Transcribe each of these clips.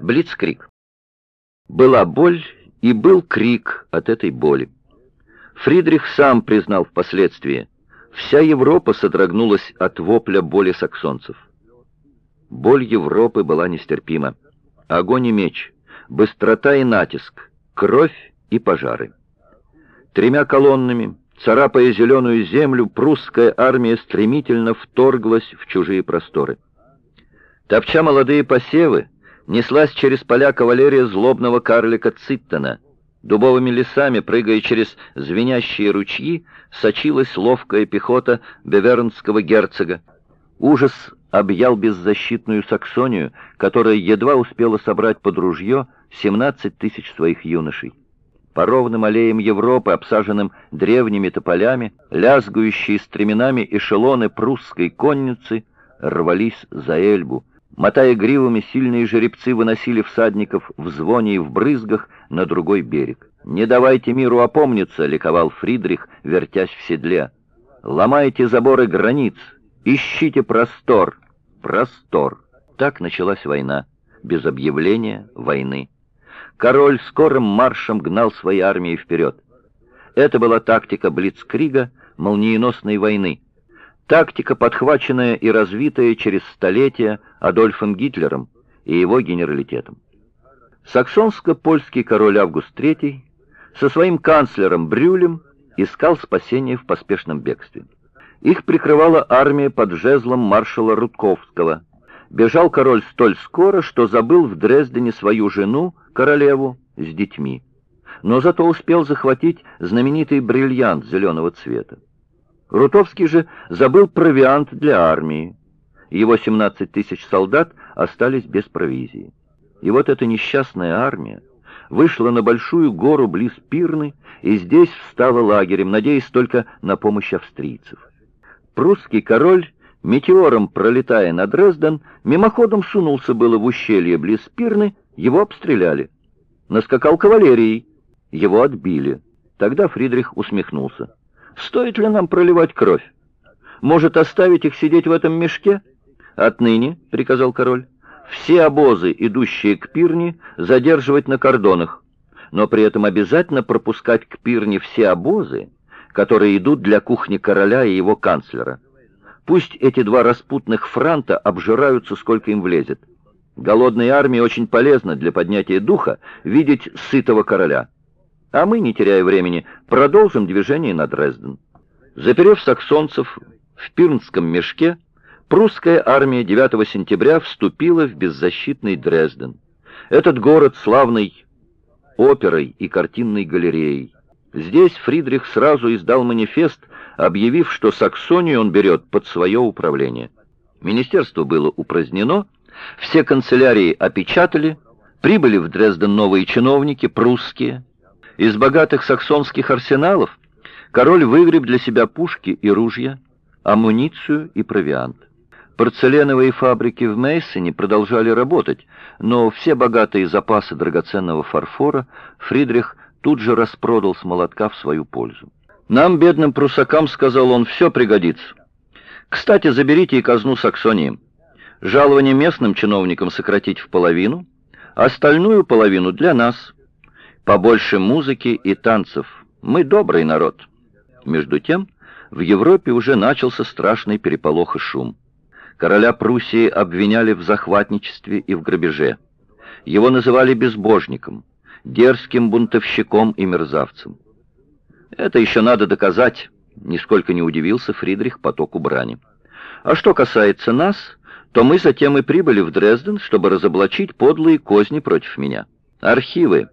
Блицкрик. Была боль и был крик от этой боли. Фридрих сам признал впоследствии, вся Европа содрогнулась от вопля боли саксонцев. Боль Европы была нестерпима. Огонь и меч, быстрота и натиск, кровь и пожары. Тремя колоннами, царапая зеленую землю, прусская армия стремительно вторглась в чужие просторы. Топча молодые посевы, неслась через поля кавалерия злобного карлика Циттона. Дубовыми лесами, прыгая через звенящие ручьи, сочилась ловкая пехота бевернского герцога. Ужас объял беззащитную Саксонию, которая едва успела собрать под ружье 17 тысяч своих юношей. По ровным аллеям Европы, обсаженным древними тополями, лязгающие стременами эшелоны прусской конницы рвались за Эльбу, Мотая гривами, сильные жеребцы выносили всадников в звоне и в брызгах на другой берег. «Не давайте миру опомниться!» — ликовал Фридрих, вертясь в седле. «Ломайте заборы границ! Ищите простор! Простор!» Так началась война, без объявления войны. Король скорым маршем гнал свои армии вперед. Это была тактика Блицкрига, молниеносной войны. Тактика, подхваченная и развитая через столетия Адольфом Гитлером и его генералитетом. Саксонско-польский король Август III со своим канцлером Брюлем искал спасения в поспешном бегстве. Их прикрывала армия под жезлом маршала Рудковского. Бежал король столь скоро, что забыл в Дрездене свою жену, королеву, с детьми. Но зато успел захватить знаменитый бриллиант зеленого цвета. Рутовский же забыл провиант для армии. Его 17 тысяч солдат остались без провизии. И вот эта несчастная армия вышла на большую гору близ Пирны и здесь встала лагерем, надеясь только на помощь австрийцев. Прусский король, метеором пролетая над Дрезден, мимоходом сунулся было в ущелье близ Пирны, его обстреляли. Наскакал кавалерией, его отбили. Тогда Фридрих усмехнулся. Стоит ли нам проливать кровь? Может, оставить их сидеть в этом мешке? Отныне, — приказал король, — все обозы, идущие к пирне, задерживать на кордонах, но при этом обязательно пропускать к пирне все обозы, которые идут для кухни короля и его канцлера. Пусть эти два распутных франта обжираются, сколько им влезет. Голодной армии очень полезно для поднятия духа видеть сытого короля. А мы, не теряя времени, продолжим движение на Дрезден. Заперев саксонцев в Пирнском мешке, прусская армия 9 сентября вступила в беззащитный Дрезден. Этот город славный оперой и картинной галереей. Здесь Фридрих сразу издал манифест, объявив, что Саксонию он берет под свое управление. Министерство было упразднено, все канцелярии опечатали, прибыли в Дрезден новые чиновники, прусские, из богатых саксонских арсеналов король выгреб для себя пушки и ружья, амуницию и провиант. Порцеленовые фабрики в Мейсене продолжали работать, но все богатые запасы драгоценного фарфора Фридрих тут же распродал с молотка в свою пользу. «Нам, бедным прусакам, — сказал он, — все пригодится. Кстати, заберите и казну Саксонии. Жалование местным чиновникам сократить в половину, остальную половину для нас, побольше музыки и танцев. Мы добрый народ. Между тем, в Европе уже начался страшный переполох и шум. Короля Пруссии обвиняли в захватничестве и в грабеже. Его называли безбожником, дерзким бунтовщиком и мерзавцем. Это еще надо доказать, нисколько не удивился Фридрих потоку брани. А что касается нас, то мы затем и прибыли в Дрезден, чтобы разоблачить подлые козни против меня. Архивы,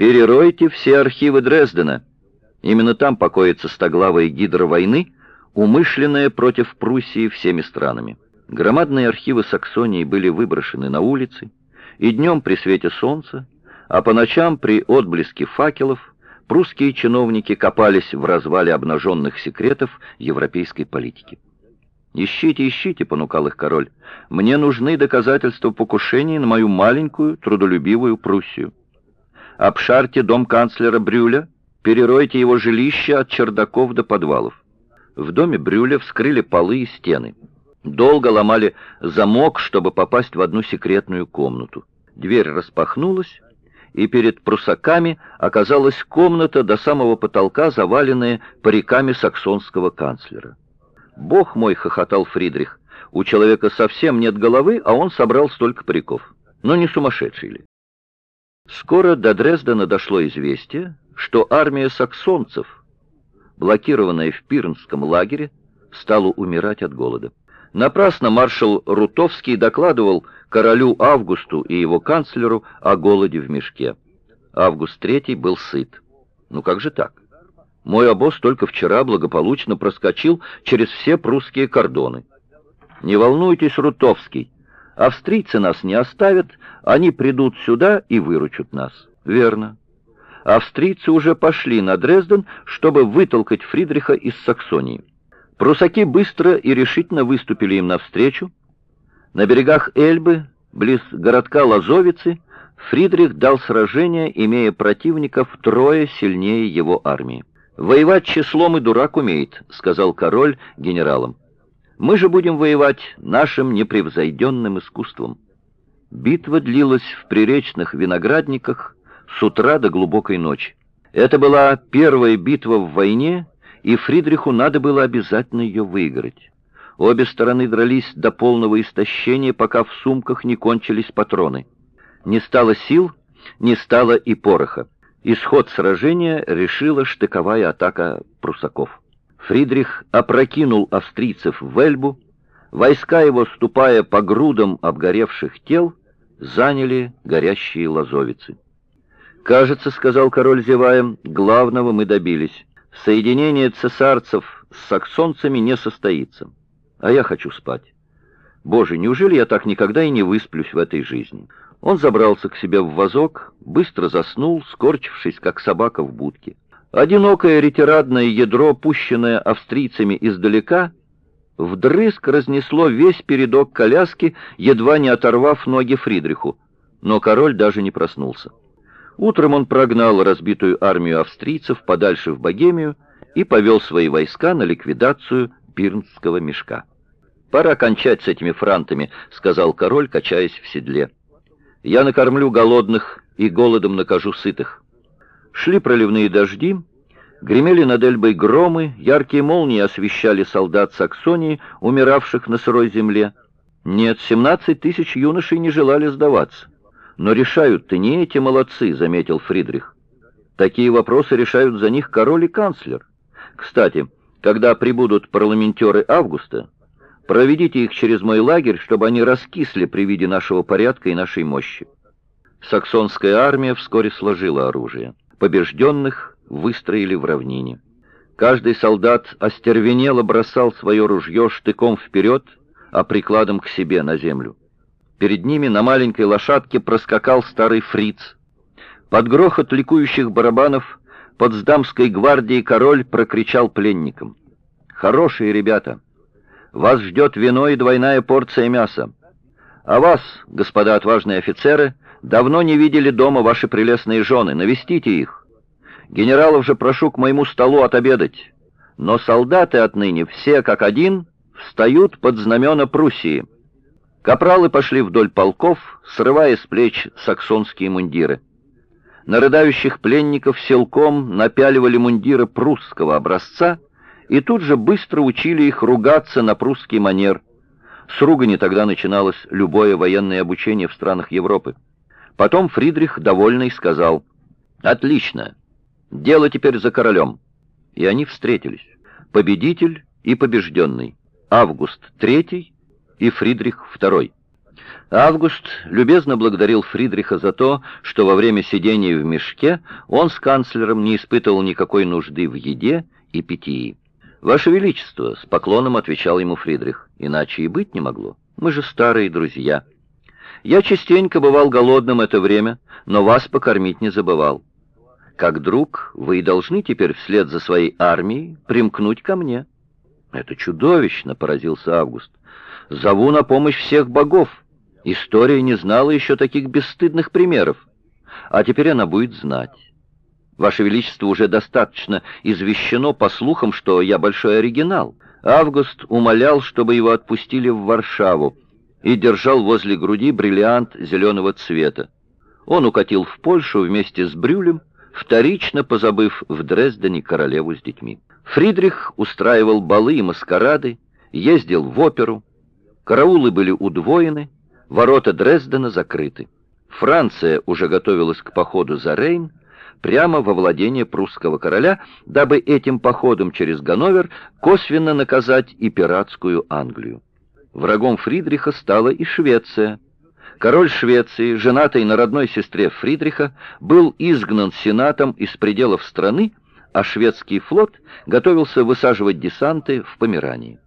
Переройте все архивы Дрездена. Именно там покоится стоглавая гидра войны, умышленная против Пруссии всеми странами. Громадные архивы Саксонии были выброшены на улицы, и днем при свете солнца, а по ночам при отблеске факелов прусские чиновники копались в развале обнаженных секретов европейской политики. «Ищите, ищите», — понукал их король, — «мне нужны доказательства покушения на мою маленькую, трудолюбивую Пруссию». Обшарьте дом канцлера Брюля, переройте его жилище от чердаков до подвалов. В доме Брюля вскрыли полы и стены. Долго ломали замок, чтобы попасть в одну секретную комнату. Дверь распахнулась, и перед прусаками оказалась комната до самого потолка, заваленная париками саксонского канцлера. «Бог мой!» — хохотал Фридрих. «У человека совсем нет головы, а он собрал столько париков. Но не сумасшедший ли?» Скоро до Дрездена дошло известие, что армия саксонцев, блокированная в Пирнском лагере, стала умирать от голода. Напрасно маршал Рутовский докладывал королю Августу и его канцлеру о голоде в мешке. Август III был сыт. Ну как же так? Мой обоз только вчера благополучно проскочил через все прусские кордоны. Не волнуйтесь, Рутовский, австрийцы нас не оставят, они придут сюда и выручат нас. Верно. Австрийцы уже пошли на Дрезден, чтобы вытолкать Фридриха из Саксонии. Прусаки быстро и решительно выступили им навстречу. На берегах Эльбы, близ городка Лазовицы, Фридрих дал сражение, имея противника втрое сильнее его армии. «Воевать числом и дурак умеет», — сказал король генералам. «Мы же будем воевать нашим непревзойденным искусством». Битва длилась в приречных виноградниках с утра до глубокой ночи. Это была первая битва в войне, и Фридриху надо было обязательно ее выиграть. Обе стороны дрались до полного истощения, пока в сумках не кончились патроны. Не стало сил, не стало и пороха. Исход сражения решила штыковая атака прусаков. Фридрих опрокинул австрийцев в Эльбу, войска его, ступая по грудам обгоревших тел, заняли горящие лазовицы. «Кажется, — сказал король зевая, — главного мы добились. Соединение цесарцев с саксонцами не состоится. А я хочу спать. Боже, неужели я так никогда и не высплюсь в этой жизни?» Он забрался к себе в вазок, быстро заснул, скорчившись, как собака в будке. Одинокое ретирадное ядро, пущенное австрийцами издалека, вдрызг разнесло весь передок коляски, едва не оторвав ноги Фридриху. Но король даже не проснулся. Утром он прогнал разбитую армию австрийцев подальше в Богемию и повел свои войска на ликвидацию пирнского мешка. «Пора кончать с этими франтами», — сказал король, качаясь в седле. «Я накормлю голодных и голодом накажу сытых». Шли проливные дожди, гремели над Эльбой громы, яркие молнии освещали солдат Саксонии, умиравших на сырой земле. Нет, семнадцать тысяч юношей не желали сдаваться. «Но решают-то не эти молодцы», — заметил Фридрих. «Такие вопросы решают за них король и канцлер. Кстати, когда прибудут парламентеры Августа, проведите их через мой лагерь, чтобы они раскисли при виде нашего порядка и нашей мощи». Саксонская армия вскоре сложила оружие. Побежденных выстроили в равнине. Каждый солдат остервенело бросал свое ружье штыком вперед, а прикладом к себе на землю. Перед ними на маленькой лошадке проскакал старый фриц. Под грохот ликующих барабанов под Сдамской гвардией король прокричал пленникам. «Хорошие ребята! Вас ждет вино и двойная порция мяса. А вас, господа отважные офицеры, давно не видели дома ваши прелестные жены. Навестите их. Генералов же прошу к моему столу отобедать. Но солдаты отныне все как один встают под знамена Пруссии». Капралы пошли вдоль полков, срывая с плеч саксонские мундиры. На рыдающих пленников селком напяливали мундиры прусского образца и тут же быстро учили их ругаться на прусский манер. С ругани тогда начиналось любое военное обучение в странах Европы. Потом Фридрих, довольный, сказал, «Отлично, дело теперь за королем». И они встретились, победитель и побежденный, Август III и Фридрих II. Август любезно благодарил Фридриха за то, что во время сидения в мешке он с канцлером не испытывал никакой нужды в еде и питье. «Ваше Величество», — с поклоном отвечал ему Фридрих, — «иначе и быть не могло. Мы же старые друзья. Я частенько бывал голодным это время, но вас покормить не забывал. Как друг, вы и должны теперь вслед за своей армией примкнуть ко мне». «Это чудовищно», — поразился Август. Зову на помощь всех богов. История не знала еще таких бесстыдных примеров. А теперь она будет знать. Ваше Величество уже достаточно извещено по слухам, что я большой оригинал. Август умолял, чтобы его отпустили в Варшаву. и держал возле груди бриллиант зеленого цвета. Он укатил в Польшу вместе с Брюлем, вторично позабыв в Дрездене королеву с детьми. Фридрих устраивал балы и маскарады, ездил в оперу, караулы были удвоены, ворота Дрездена закрыты. Франция уже готовилась к походу за Рейн, прямо во владение прусского короля, дабы этим походом через Ганновер косвенно наказать и пиратскую Англию. Врагом Фридриха стала и Швеция. Король Швеции, женатый на родной сестре Фридриха, был изгнан сенатом из пределов страны, а шведский флот готовился высаживать десанты в Померании.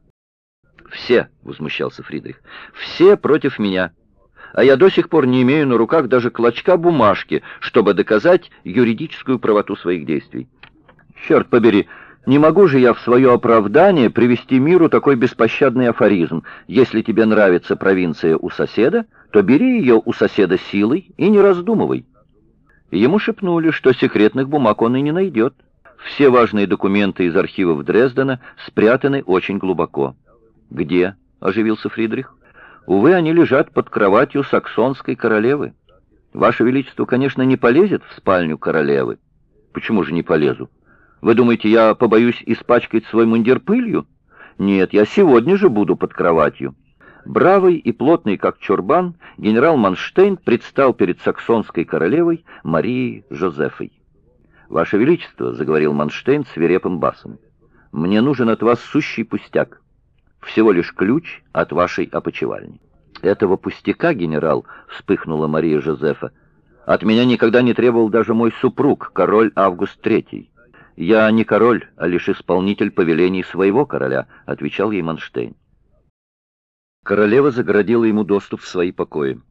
«Все», — возмущался Фридрих, — «все против меня» а я до сих пор не имею на руках даже клочка бумажки, чтобы доказать юридическую правоту своих действий. Черт побери, не могу же я в свое оправдание привести миру такой беспощадный афоризм. Если тебе нравится провинция у соседа, то бери ее у соседа силой и не раздумывай. Ему шепнули, что секретных бумаг он и не найдет. Все важные документы из архивов Дрездена спрятаны очень глубоко. «Где?» — оживился Фридрих. Увы, они лежат под кроватью саксонской королевы. Ваше Величество, конечно, не полезет в спальню королевы. Почему же не полезу? Вы думаете, я побоюсь испачкать свой мундир пылью? Нет, я сегодня же буду под кроватью. Бравый и плотный, как чурбан, генерал Манштейн предстал перед саксонской королевой Марией Жозефой. «Ваше Величество», — заговорил Манштейн свирепым басом, — «мне нужен от вас сущий пустяк. Всего лишь ключ от вашей опочивальни». «Этого пустяка, генерал», — вспыхнула Мария Жозефа, — «от меня никогда не требовал даже мой супруг, король Август Третий». «Я не король, а лишь исполнитель повелений своего короля», — отвечал ей Манштейн. Королева загородила ему доступ в свои покои.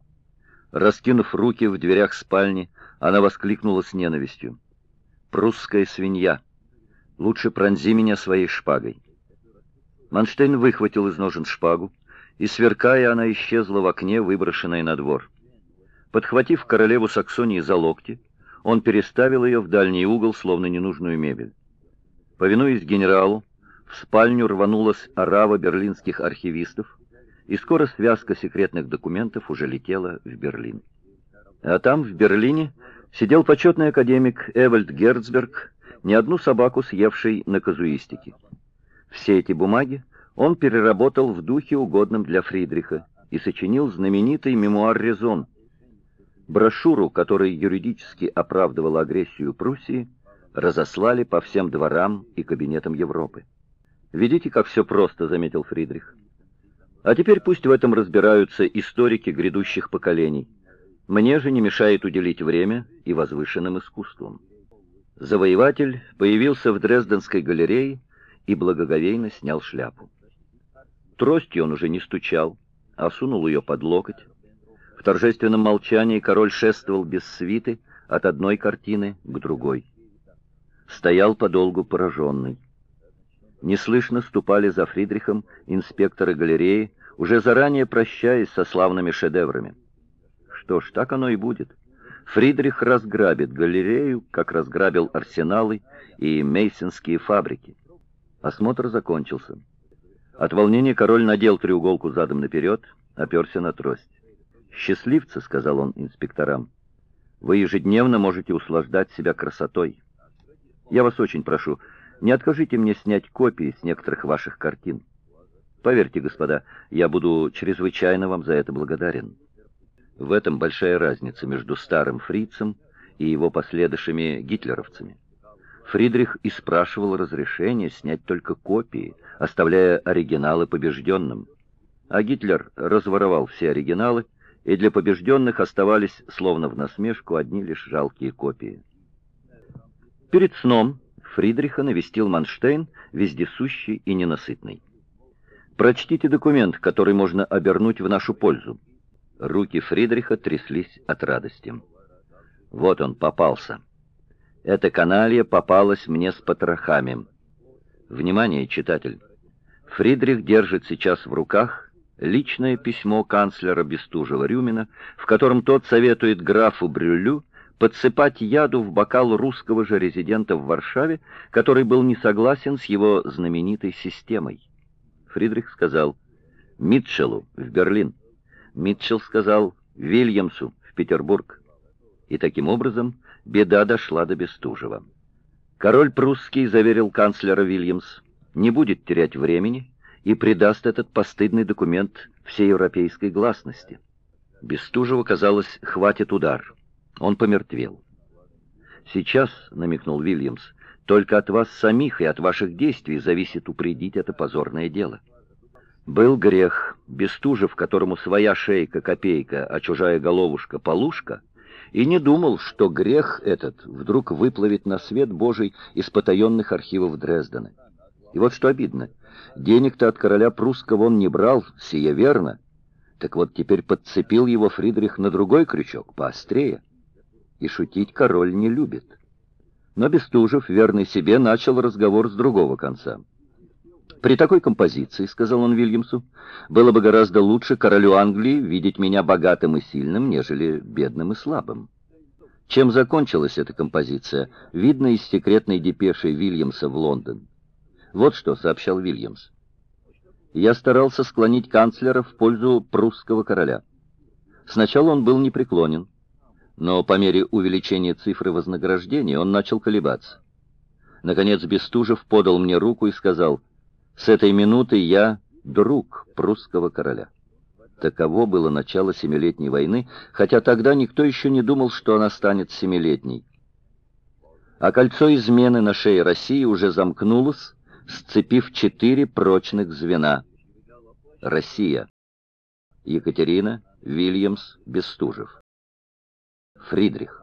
Раскинув руки в дверях спальни, она воскликнула с ненавистью. «Прусская свинья! Лучше пронзи меня своей шпагой!» Манштейн выхватил из ножен шпагу, и, сверкая, она исчезла в окне, выброшенной на двор. Подхватив королеву Саксонии за локти, он переставил ее в дальний угол, словно ненужную мебель. Повинуясь генералу, в спальню рванулась орава берлинских архивистов, и скоро связка секретных документов уже летела в Берлин. А там, в Берлине, сидел почетный академик Эвальд Герцберг, не одну собаку съевший на казуистике. Все эти бумаги он переработал в духе, угодном для Фридриха, и сочинил знаменитый мемуар «Резон». Брошюру, которая юридически оправдывала агрессию Пруссии, разослали по всем дворам и кабинетам Европы. «Видите, как все просто», — заметил Фридрих. «А теперь пусть в этом разбираются историки грядущих поколений. Мне же не мешает уделить время и возвышенным искусствам». Завоеватель появился в Дрезденской галерее, и благоговейно снял шляпу. Тростью он уже не стучал, а сунул ее под локоть. В торжественном молчании король шествовал без свиты от одной картины к другой. Стоял подолгу пораженный. Неслышно ступали за Фридрихом инспекторы галереи, уже заранее прощаясь со славными шедеврами. Что ж, так оно и будет. Фридрих разграбит галерею, как разграбил арсеналы и мейсинские фабрики. Осмотр закончился. От волнения король надел треуголку задом наперед, оперся на трость. «Счастливцы», — сказал он инспекторам, — «вы ежедневно можете услаждать себя красотой. Я вас очень прошу, не откажите мне снять копии с некоторых ваших картин. Поверьте, господа, я буду чрезвычайно вам за это благодарен». В этом большая разница между старым фрицем и его последующими гитлеровцами. Фридрих и спрашивал разрешения снять только копии, оставляя оригиналы побежденным. А Гитлер разворовал все оригиналы, и для побежденных оставались, словно в насмешку, одни лишь жалкие копии. Перед сном Фридриха навестил Манштейн, вездесущий и ненасытный. «Прочтите документ, который можно обернуть в нашу пользу». Руки Фридриха тряслись от радости. Вот он, попался. Эта каналья попалась мне с потрохами. Внимание, читатель! Фридрих держит сейчас в руках личное письмо канцлера Бестужева-Рюмина, в котором тот советует графу Брюлю подсыпать яду в бокал русского же резидента в Варшаве, который был не согласен с его знаменитой системой. Фридрих сказал, «Митчеллу в Берлин. Митчелл сказал Вильямсу в Петербург. И таким образом беда дошла до Бестужева. Король прусский заверил канцлера Вильямс, не будет терять времени и придаст этот постыдный документ всей европейской гласности. Бестужеву, казалось, хватит удар. Он помертвел. «Сейчас», — намекнул Вильямс, — «только от вас самих и от ваших действий зависит упредить это позорное дело». Был грех, Бестужев, которому своя шейка-копейка, а чужая головушка-полушка, и не думал, что грех этот вдруг выплывет на свет Божий из потаенных архивов Дрездена. И вот что обидно, денег-то от короля прусского он не брал, сие верно, так вот теперь подцепил его Фридрих на другой крючок, поострее. И шутить король не любит. Но Бестужев, верный себе, начал разговор с другого конца. «При такой композиции, — сказал он Вильямсу, — было бы гораздо лучше королю Англии видеть меня богатым и сильным, нежели бедным и слабым». Чем закончилась эта композиция, видно из секретной депеши Вильямса в Лондон. Вот что сообщал Вильямс я старался склонить канцлера в пользу прусского короля. Сначала он был непреклонен, но по мере увеличения цифры вознаграждения он начал колебаться. Наконец Бестужев подал мне руку и сказал, «С этой минуты я друг прусского короля». Таково было начало Семилетней войны, хотя тогда никто еще не думал, что она станет семилетней. А кольцо измены на шее России уже замкнулось, сцепив четыре прочных звена. Россия. Екатерина, Вильямс, Бестужев. Фридрих.